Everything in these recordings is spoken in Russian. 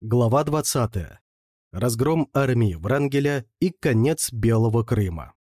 Глава 20. Разгром армии Врангеля и конец Белого Крыма.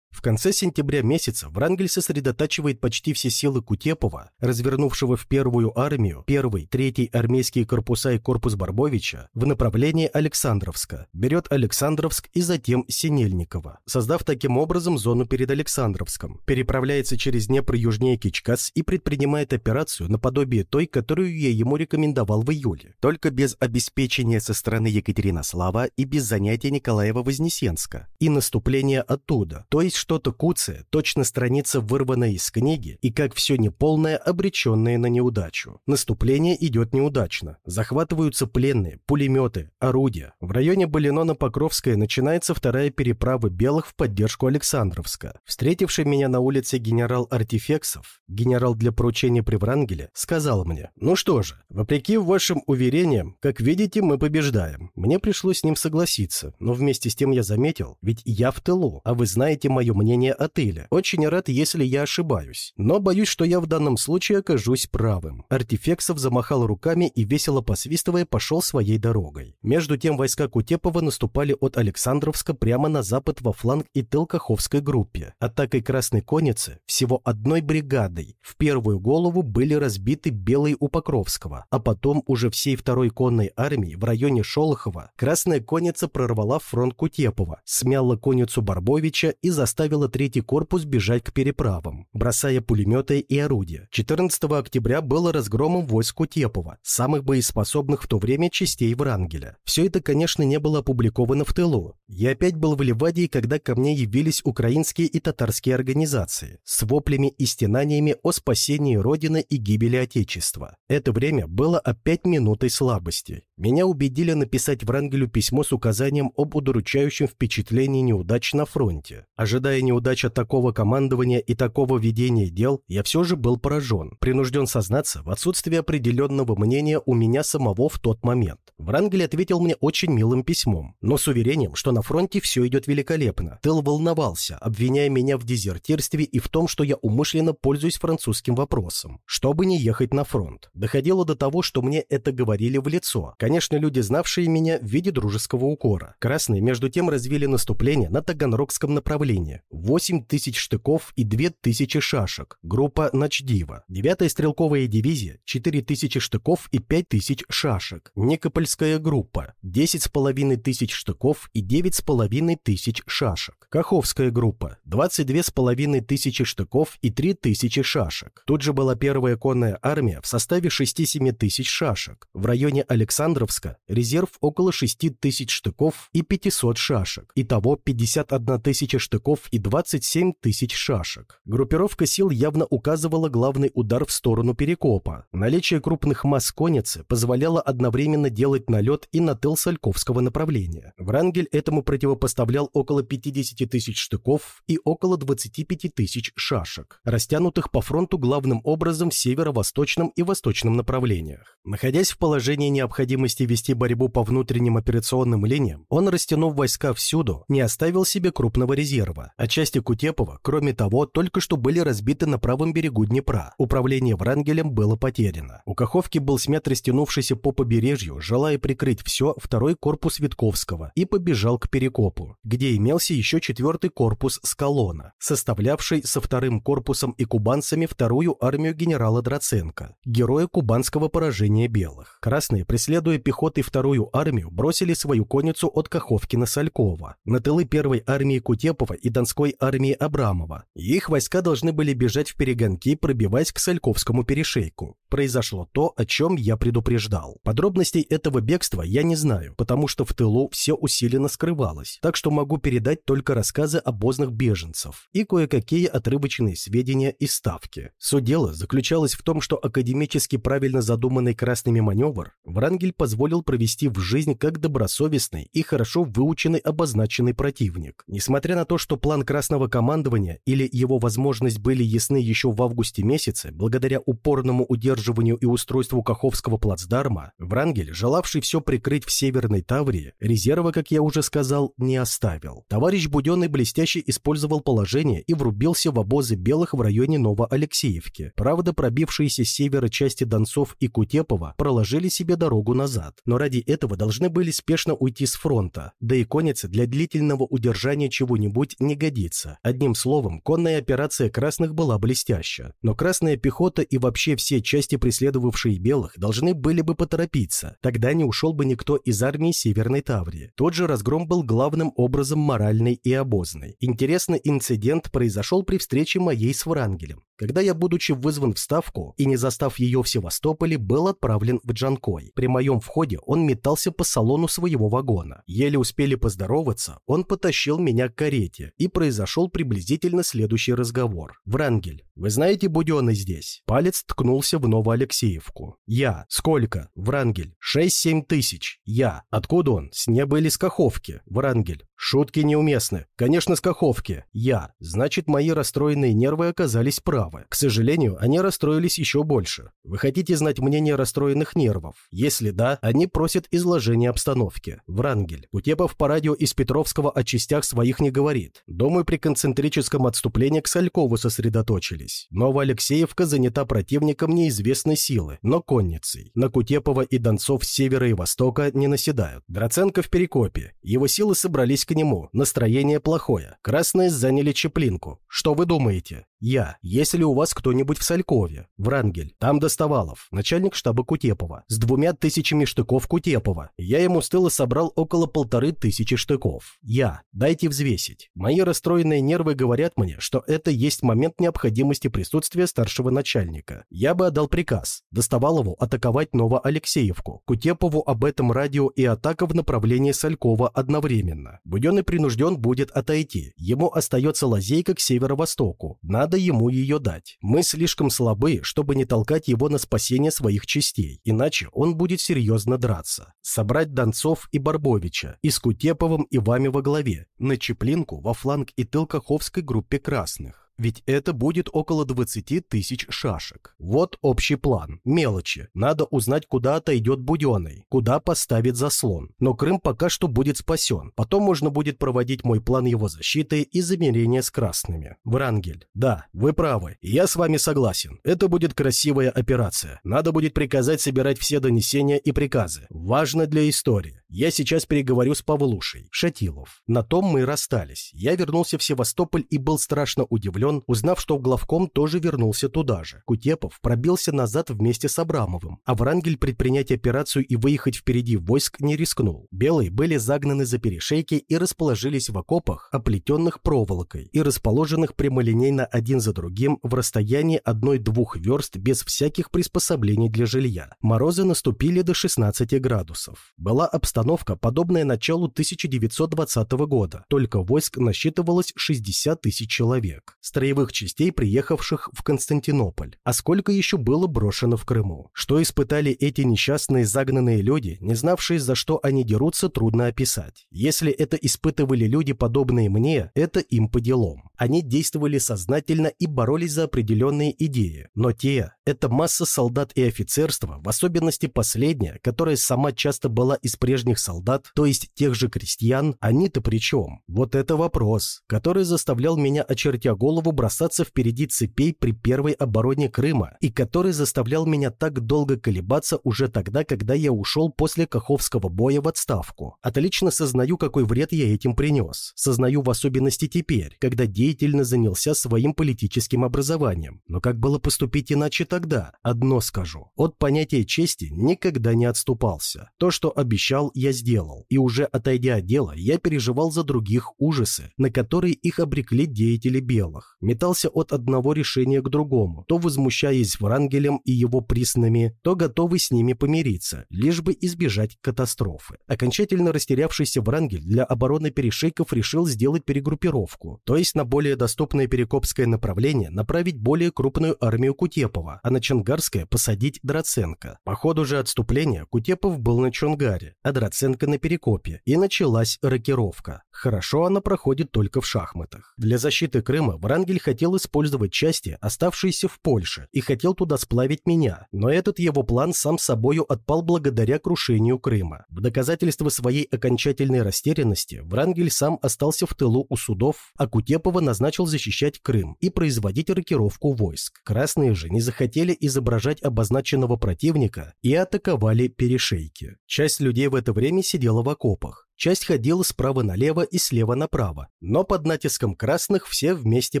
В конце сентября месяца Врангель сосредотачивает почти все силы Кутепова, развернувшего в первую армию, первый, третий армейские корпуса и корпус Барбовича, в направлении Александровска, берет Александровск и затем Синельникова, создав таким образом зону перед Александровском, переправляется через Днепр южнее Кичкац и предпринимает операцию наподобие той, которую я ему рекомендовал в июле, только без обеспечения со стороны Екатеринослава и без занятия Николаева-Вознесенска, и наступления оттуда, то есть что-то куцая, точно страница вырванная из книги, и как все неполное, обреченное на неудачу. Наступление идет неудачно. Захватываются пленные, пулеметы, орудия. В районе Балинона-Покровская начинается вторая переправа белых в поддержку Александровска. Встретивший меня на улице генерал Артефексов, генерал для поручения при Врангеле, сказал мне, «Ну что же, вопреки вашим уверениям, как видите, мы побеждаем». Мне пришлось с ним согласиться, но вместе с тем я заметил, ведь я в тылу, а вы знаете мое свое мнение о Тейле. Очень рад, если я ошибаюсь. Но боюсь, что я в данном случае окажусь правым. Артефексов замахал руками и, весело посвистывая, пошел своей дорогой. Между тем войска Кутепова наступали от Александровска прямо на запад во фланг и тыл Каховской группе. Атакой Красной Конницы всего одной бригадой в первую голову были разбиты Белые у Покровского, а потом уже всей второй конной армии в районе Шолохова Красная Конница прорвала фронт Кутепова, смяла конницу Барбовича и заставила заставила третий корпус бежать к переправам, бросая пулеметы и орудия. 14 октября было разгромом войск Кутепова, самых боеспособных в то время частей Врангеля. Все это, конечно, не было опубликовано в тылу. Я опять был в Ливадии, когда ко мне явились украинские и татарские организации с воплями и стенаниями о спасении Родины и гибели Отечества. Это время было опять минутой слабости. Меня убедили написать Врангелю письмо с указанием об удручающем впечатлении неудач на фронте. Ожидая ожидая неудач от такого командования и такого ведения дел, я все же был поражен, принужден сознаться в отсутствии определенного мнения у меня самого в тот момент. Врангель ответил мне очень милым письмом, но с уверением, что на фронте все идет великолепно. Тыл волновался, обвиняя меня в дезертирстве и в том, что я умышленно пользуюсь французским вопросом, чтобы не ехать на фронт. Доходило до того, что мне это говорили в лицо. Конечно, люди, знавшие меня в виде дружеского укора. Красные, между тем, развили наступление на Таганрогском направлении, Украине 8 тысяч штыков и 2 тысячи шашек, группа Ночдива, 9-я стрелковая дивизия 4 тысячи штыков и 5 тысяч шашек, Никопольская группа 10,5 тысяч штыков и 9,5 тысяч шашек, Каховская группа 22,5 тысячи штыков и 3 тысячи шашек. Тут же была первая конная армия в составе 6-7 тысяч шашек. В районе Александровска резерв около 6 тысяч штыков и 500 шашек. Итого 51 тысяча штыков и 27 тысяч шашек. Группировка сил явно указывала главный удар в сторону Перекопа. Наличие крупных масс конницы позволяло одновременно делать налет и на тыл Сальковского направления. Врангель этому противопоставлял около 50 тысяч штыков и около 25 тысяч шашек, растянутых по фронту главным образом в северо-восточном и восточном направлениях. Находясь в положении необходимости вести борьбу по внутренним операционным линиям, он, растянув войска всюду, не оставил себе крупного резерва, а части Кутепова, кроме того, только что были разбиты на правом берегу Днепра. Управление Врангелем было потеряно. У Каховки был смят растянувшийся по побережью, желая прикрыть все, второй корпус Витковского, и побежал к Перекопу, где имелся еще четвертый корпус Скалона, составлявший со вторым корпусом и кубанцами вторую армию генерала Драценко, героя кубанского поражения белых. Красные, преследуя пехотой вторую армию, бросили свою конницу от Каховки на Салькова. На тылы первой армии Кутепова и Донской армии Абрамова. Их войска должны были бежать в перегонки, пробиваясь к Сальковскому перешейку. Произошло то, о чем я предупреждал. Подробностей этого бегства я не знаю, потому что в тылу все усиленно скрывалось, так что могу передать только рассказы обозных беженцев и кое-какие отрывочные сведения из Ставки. Суть дела заключалось в том, что академически правильно задуманный красными маневр Врангель позволил провести в жизнь как добросовестный и хорошо выученный обозначенный противник. Несмотря на то, что план Красного командования или его возможность были ясны еще в августе месяце, благодаря упорному удерживанию удерживанию и устройству Каховского плацдарма, Врангель, желавший все прикрыть в Северной Таврии, резерва, как я уже сказал, не оставил. Товарищ Буденный блестяще использовал положение и врубился в обозы белых в районе Новоалексеевки. Правда, пробившиеся с севера части Донцов и Кутепова проложили себе дорогу назад, но ради этого должны были спешно уйти с фронта, да и конница для длительного удержания чего-нибудь не годится. Одним словом, конная операция красных была блестяща. Но красная пехота и вообще все части, преследовавшие белых, должны были бы поторопиться. Тогда не ушел бы никто из армии Северной Таврии. Тот же разгром был главным образом моральный и обозный. Интересный инцидент произошел при встрече моей с Врангелем когда я, будучи вызван в Ставку и не застав ее в Севастополе, был отправлен в Джанкой. При моем входе он метался по салону своего вагона. Еле успели поздороваться, он потащил меня к карете, и произошел приблизительно следующий разговор. «Врангель, вы знаете Буденный здесь?» Палец ткнулся в Новоалексеевку. «Я. Сколько?» «Врангель. Шесть-семь тысяч. Я. Откуда он? С неба или с Каховки?» «Врангель. Шутки неуместны. Конечно, с Каховки. Я. Значит, мои расстроенные нервы оказались правы. К сожалению, они расстроились еще больше. Вы хотите знать мнение расстроенных нервов? Если да, они просят изложения обстановки. Врангель. Кутепов по радио из Петровского о частях своих не говорит. Думаю, при концентрическом отступлении к Салькову сосредоточились. Новоалексеевка занята противником неизвестной силы, но конницей. На Кутепова и Донцов с севера и востока не наседают. Драценко в Перекопе. Его силы собрались к нему. Настроение плохое. Красные заняли Чеплинку. Что вы думаете? Я. Если у вас кто-нибудь в Салькове? Врангель. Там Достовалов, начальник штаба Кутепова. С двумя тысячами штыков Кутепова. Я ему с тыла собрал около полторы тысячи штыков. Я. Дайте взвесить. Мои расстроенные нервы говорят мне, что это есть момент необходимости присутствия старшего начальника. Я бы отдал приказ. Достовалову атаковать Новоалексеевку. Кутепову об этом радио и атака в направлении Салькова одновременно. Буденный принужден будет отойти. Ему остается лазейка к северо-востоку. Надо надо ему ее дать. Мы слишком слабы, чтобы не толкать его на спасение своих частей, иначе он будет серьезно драться. Собрать Донцов и Барбовича, и с Кутеповым и вами во главе, на Чеплинку во фланг и тыл Каховской группе красных ведь это будет около 20 тысяч шашек. Вот общий план. Мелочи. Надо узнать, куда отойдет Буденный, куда поставит заслон. Но Крым пока что будет спасен. Потом можно будет проводить мой план его защиты и замерения с красными. Врангель. Да, вы правы. Я с вами согласен. Это будет красивая операция. Надо будет приказать собирать все донесения и приказы. Важно для истории. Я сейчас переговорю с Павлушей. Шатилов. На том мы и расстались. Я вернулся в Севастополь и был страшно удивлен, узнав, что главком тоже вернулся туда же. Кутепов пробился назад вместе с Абрамовым, а Врангель предпринять операцию и выехать впереди войск не рискнул. Белые были загнаны за перешейки и расположились в окопах, оплетенных проволокой и расположенных прямолинейно один за другим в расстоянии одной-двух верст без всяких приспособлений для жилья. Морозы наступили до 16 градусов. Была обстановка, подобная началу 1920 года, только войск насчитывалось 60 тысяч человек строевых частей, приехавших в Константинополь. А сколько еще было брошено в Крыму? Что испытали эти несчастные загнанные люди, не знавшие, за что они дерутся, трудно описать. Если это испытывали люди, подобные мне, это им по делам. Они действовали сознательно и боролись за определенные идеи. Но те, это масса солдат и офицерства, в особенности последняя, которая сама часто была из прежних солдат, то есть тех же крестьян, они-то при чем? Вот это вопрос, который заставлял меня, очертя голову, бросаться впереди цепей при первой обороне Крыма и который заставлял меня так долго колебаться уже тогда, когда я ушел после Каховского боя в отставку. Отлично сознаю, какой вред я этим принес. Сознаю в особенности теперь, когда деятельно занялся своим политическим образованием. Но как было поступить иначе тогда? Одно скажу. От понятия чести никогда не отступался. То, что обещал, я сделал. И уже отойдя от дела, я переживал за других ужасы, на которые их обрекли деятели белых метался от одного решения к другому, то возмущаясь Врангелем и его приснами, то готовый с ними помириться, лишь бы избежать катастрофы. Окончательно растерявшийся Врангель для обороны перешейков решил сделать перегруппировку, то есть на более доступное Перекопское направление направить более крупную армию Кутепова, а на Чангарское посадить Драценко. По ходу же отступления Кутепов был на Чонгаре, а Драценко оценка на перекопе, и началась рокировка. Хорошо она проходит только в шахматах. Для защиты Крыма Врангель хотел использовать части, оставшиеся в Польше, и хотел туда сплавить меня, но этот его план сам собою отпал благодаря крушению Крыма. В доказательство своей окончательной растерянности Врангель сам остался в тылу у судов, а Кутепова назначил защищать Крым и производить рокировку войск. Красные же не захотели изображать обозначенного противника и атаковали перешейки. Часть людей в это время сидела в окопах. Часть ходила справа налево и слева направо, но под натиском красных все вместе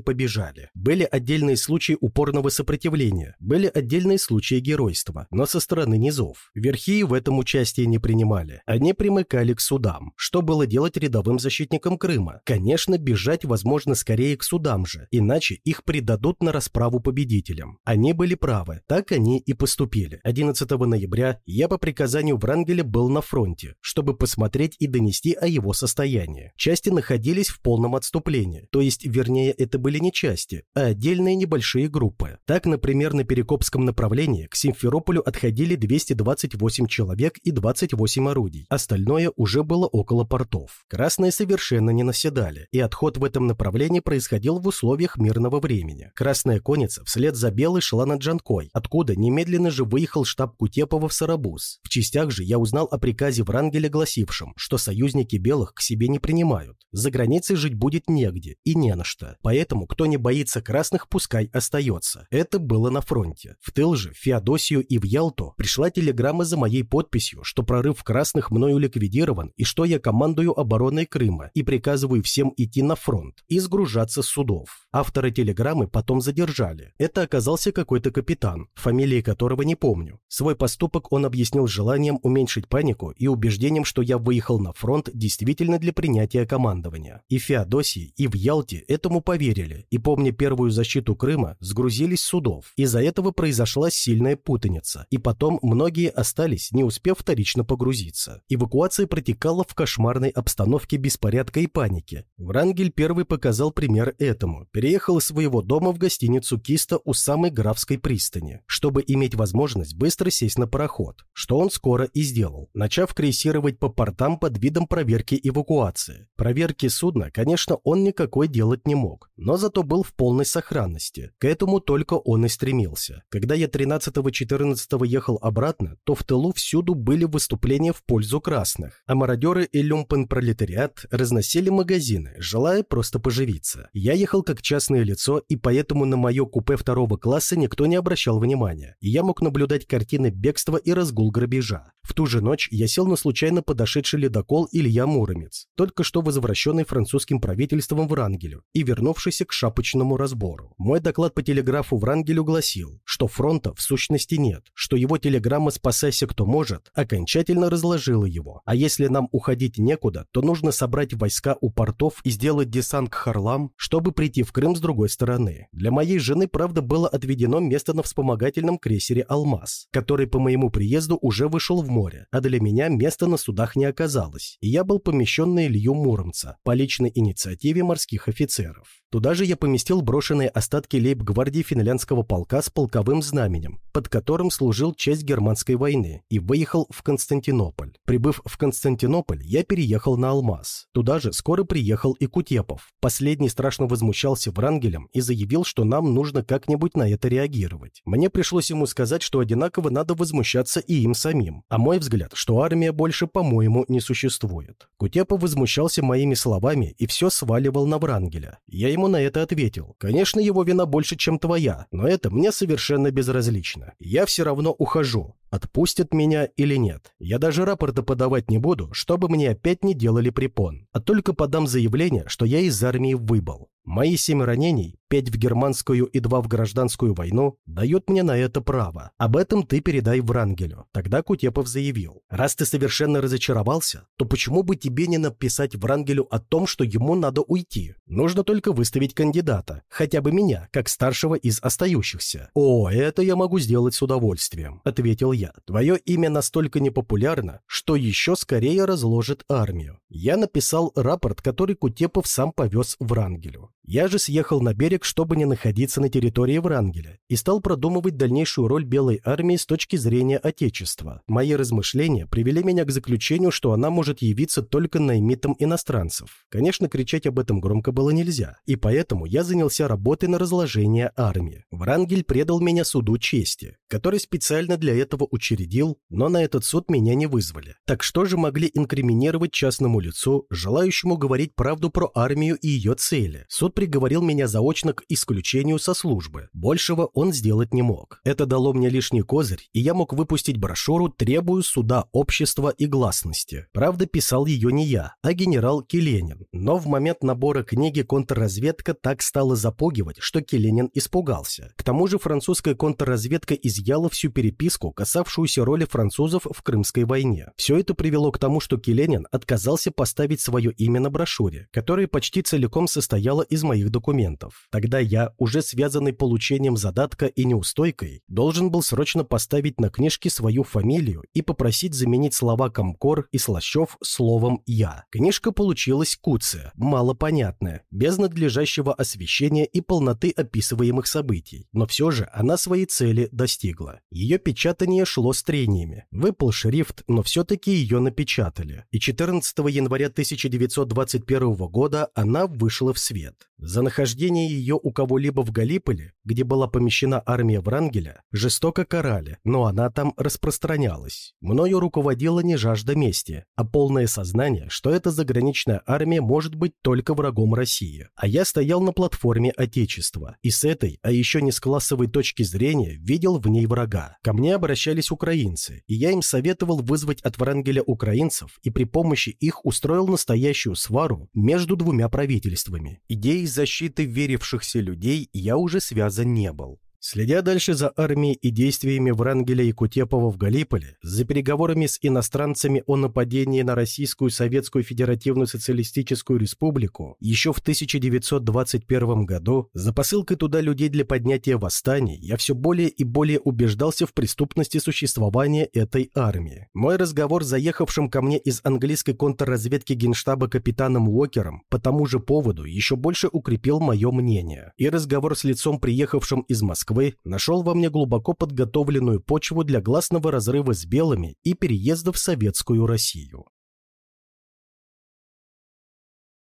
побежали. Были отдельные случаи упорного сопротивления, были отдельные случаи геройства, но со стороны низов. Верхи в этом участие не принимали. Они примыкали к судам. Что было делать рядовым защитникам Крыма? Конечно, бежать возможно скорее к судам же, иначе их предадут на расправу победителям. Они были правы, так они и поступили. 11 ноября я по приказанию Врангеля был на фронте, чтобы посмотреть и донести донести о его состоянии. Части находились в полном отступлении, то есть, вернее, это были не части, а отдельные небольшие группы. Так, например, на Перекопском направлении к Симферополю отходили 228 человек и 28 орудий. Остальное уже было около портов. Красные совершенно не наседали, и отход в этом направлении происходил в условиях мирного времени. Красная конница вслед за белой шла над Джанкой, откуда немедленно же выехал штаб Кутепова в Сарабуз. В частях же я узнал о приказе Врангеля, гласившем, что союз союзники белых к себе не принимают. За границей жить будет негде и не на что. Поэтому, кто не боится красных, пускай остается. Это было на фронте. В тыл же, в Феодосию и в Ялту пришла телеграмма за моей подписью, что прорыв красных мною ликвидирован и что я командую обороной Крыма и приказываю всем идти на фронт и сгружаться с судов. Автора телеграммы потом задержали. Это оказался какой-то капитан, фамилии которого не помню. Свой поступок он объяснил желанием уменьшить панику и убеждением, что я выехал на фронт фронт действительно для принятия командования. И в Феодосии, и в Ялте этому поверили, и, помня первую защиту Крыма, сгрузились судов. Из-за этого произошла сильная путаница, и потом многие остались, не успев вторично погрузиться. Эвакуация протекала в кошмарной обстановке беспорядка и паники. Врангель первый показал пример этому. Переехал из своего дома в гостиницу Киста у самой Графской пристани, чтобы иметь возможность быстро сесть на пароход, что он скоро и сделал, начав крейсировать по портам под видом видом проверки эвакуации. Проверки судна, конечно, он никакой делать не мог, но зато был в полной сохранности. К этому только он и стремился. Когда я 13-14 ехал обратно, то в тылу всюду были выступления в пользу красных, а мародеры и люмпен-пролетариат разносили магазины, желая просто поживиться. Я ехал как частное лицо, и поэтому на мое купе второго класса никто не обращал внимания, и я мог наблюдать картины бегства и разгул грабежа. В ту же ночь я сел на случайно подошедший ледокол Илья Муромец, только что возвращенный французским правительством в Рангелю и вернувшийся к шапочному разбору. Мой доклад по телеграфу в Рангелю гласил, что фронта в сущности нет, что его телеграмма «Спасайся, кто может» окончательно разложила его. А если нам уходить некуда, то нужно собрать войска у портов и сделать десант к Харлам, чтобы прийти в Крым с другой стороны. Для моей жены, правда, было отведено место на вспомогательном крейсере «Алмаз», который по моему приезду уже вышел в море, а для меня места на судах не оказалось, и я был помещен на Илью Муромца по личной инициативе морских офицеров. Туда же я поместил брошенные остатки лейб-гвардии финляндского полка с полковым знаменем, под которым служил часть германской войны, и выехал в Константинополь. Прибыв в Константинополь, я переехал на Алмаз. Туда же скоро приехал и Кутепов. Последний страшно возмущался Врангелем и заявил, что нам нужно как-нибудь на это реагировать. Мне пришлось ему сказать, что одинаково надо возмущаться и им самим. А мой взгляд, что армия больше, по-моему, не существует. Кутепов возмущался моими словами и все сваливал на Врангеля. Я ему на это ответил. Конечно, его вина больше, чем твоя, но это мне совершенно безразлично. Я все равно ухожу. Отпустят меня или нет. Я даже рапорта подавать не буду, чтобы мне опять не делали препон. А только подам заявление, что я из армии выбыл. Мои семь ранений, пять в германскую и два в гражданскую войну, дают мне на это право. Об этом ты передай Врангелю. Тогда Кутепов заявил. Раз ты совершенно разочаровался, то почему бы тебе не написать Врангелю о том, что ему надо уйти? Нужно только выставить кандидата, хотя бы меня, как старшего из остающихся. О, это я могу сделать с удовольствием, ответил я. Твое имя настолько непопулярно, что еще скорее разложит армию. Я написал рапорт, который Кутепов сам повез Врангелю. Я же съехал на берег, чтобы не находиться на территории Врангеля, и стал продумывать дальнейшую роль Белой армии с точки зрения Отечества. Мои размышления привели меня к заключению, что она может явиться только наймитом иностранцев. Конечно, кричать об этом громко было нельзя, и поэтому я занялся работой на разложение армии. Врангель предал меня суду чести, который специально для этого учредил, но на этот суд меня не вызвали. Так что же могли инкриминировать частному лицу, желающему говорить правду про армию и ее цели? Суд приговорил меня заочно к исключению со службы. Большего он сделать не мог. Это дало мне лишний козырь, и я мог выпустить брошюру «Требую суда общества и гласности». Правда, писал ее не я, а генерал Келенин. Но в момент набора книги контрразведка так стала запугивать, что Келенин испугался. К тому же французская контрразведка изъяла всю переписку, касавшуюся роли французов в Крымской войне. Все это привело к тому, что Келенин отказался поставить свое имя на брошюре, которая почти целиком состояла из моих документов. Тогда я, уже связанный получением задатка и неустойкой, должен был срочно поставить на книжке свою фамилию и попросить заменить слова Комкор и Слащев словом «я». Книжка получилась куция, малопонятная, без надлежащего освещения и полноты описываемых событий, но все же она своей цели достигла. Ее печатание шло с трениями. Выпал шрифт, но все-таки ее напечатали. И 14 января 1921 года она вышла в свет. За нахождение ее у кого-либо в Галиполе, где была помещена армия Врангеля, жестоко карали, но она там распространялась. Мною руководила не жажда мести, а полное сознание, что эта заграничная армия может быть только врагом России. А я стоял на платформе Отечества, и с этой, а еще не с классовой точки зрения, видел в ней врага. Ко мне обращались украинцы, и я им советовал вызвать от Врангеля украинцев и при помощи их устроил настоящую свару между двумя правительствами. Идеей защиты верившихся людей я уже связан не был. Следя дальше за армией и действиями Врангеля и Кутепова в Галиполе, за переговорами с иностранцами о нападении на Российскую Советскую Федеративную Социалистическую Республику, еще в 1921 году, за посылкой туда людей для поднятия восстаний, я все более и более убеждался в преступности существования этой армии. Мой разговор с заехавшим ко мне из английской контрразведки генштаба капитаном Уокером по тому же поводу еще больше укрепил мое мнение. И разговор с лицом, приехавшим из Москвы, Москвы нашел во мне глубоко подготовленную почву для гласного разрыва с белыми и переезда в советскую Россию.